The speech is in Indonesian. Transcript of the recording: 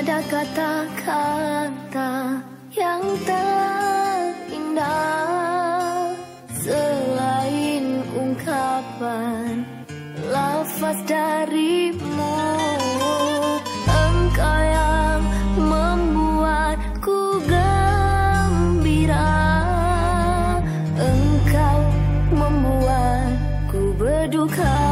tiada kata-kata yang terindah selain ungkapan lafaz darimu. Engkau yang membuatku gembira. Engkau membuatku berduka.